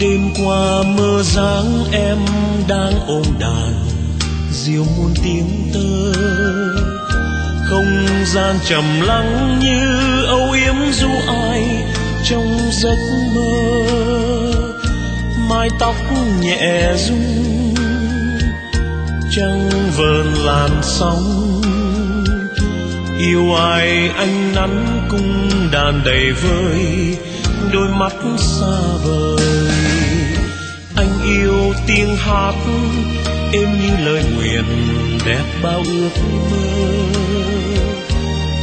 Đêm qua mơ dáng em đang ôm đàn, diều muôn tiếng tơ. Không gian trầm lắng như âu yếm du ai trong giấc mơ. Mái tóc nhẹ rung, trăng vờn làn sóng. Yêu ai anh nắn cung đàn đầy vơi đôi mắt xa vời. Anh yêu tiếng hát, êm như lời nguyện, đẹp bao ước mơ.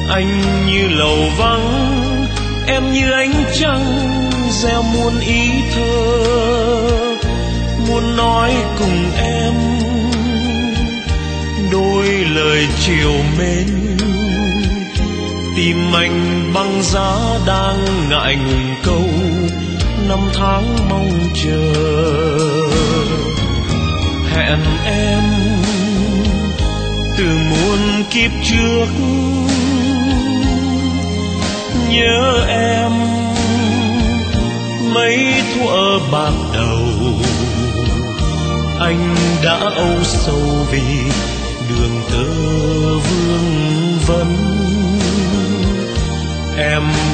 Anh như lầu vắng, em như ánh trăng, gieo muôn ý thơ. Muốn nói cùng em, đôi lời chiều mến tim anh băng giá đang ngại ngùng câu, năm tháng mong chờ, hẹn em từ muôn kiếp trước. Nhớ em mấy thuở bạc đầu, anh đã âu sầu vì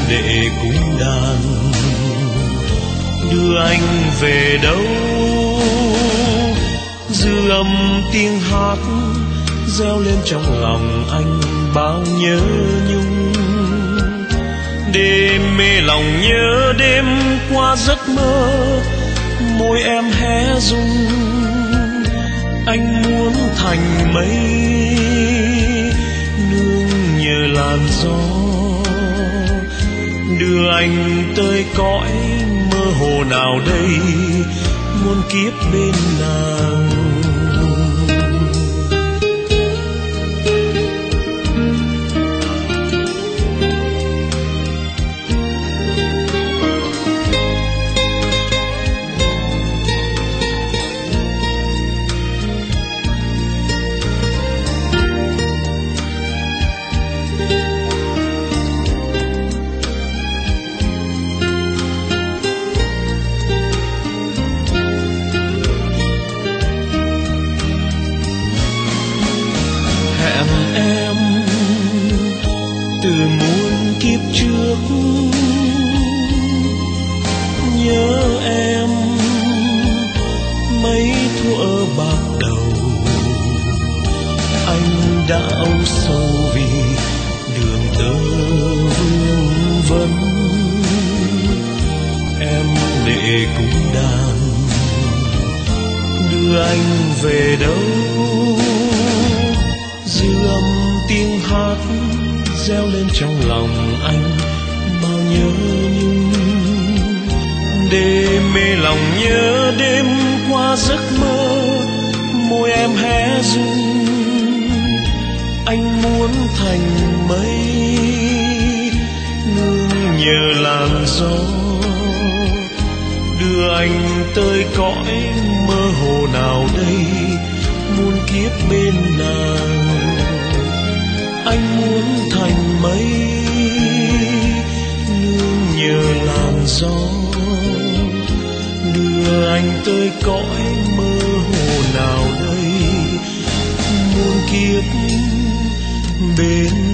để cung đàn đưa anh về đâu? Dư âm tiếng hát reo lên trong lòng anh bao nhớ nhung. Đêm mê lòng nhớ đêm qua giấc mơ, môi em hé rung. Anh muốn thành mây, nương nhờ làn gió đưa anh tới cõi mơ hồ nào đây? Muôn kiếp bên nàng anh đã âu vì đường tơ vương vấn em để cung đàn đưa anh về đâu? Dư âm tiếng hát reo lên trong lòng anh bao nhớ nhung. Đêm mê lòng nhớ đêm qua giấc mơ, môi em hé rung anh muốn thành mây, nương nhờ làn gió, đưa anh tới cõi mơ hồ nào đây, muôn kiếp bên nàng. Anh muốn thành mây, nương nhờ làn gió, đưa anh tới cõi mơ hồ nào đây, muôn kiếp bên